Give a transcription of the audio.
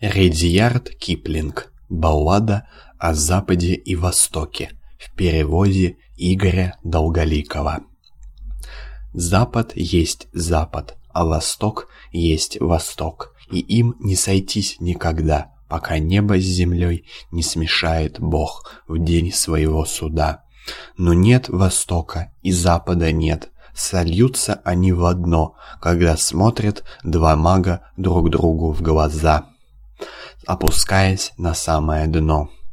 Редьярд Киплинг. Баллада о Западе и Востоке. В переводе Игоря Долголикова. Запад есть Запад, а Восток есть Восток, и им не сойтись никогда, пока небо с землей не смешает Бог в день своего суда. Но нет Востока и Запада нет, сольются они в одно, когда смотрят два мага друг другу в глаза опускаясь на самое дно.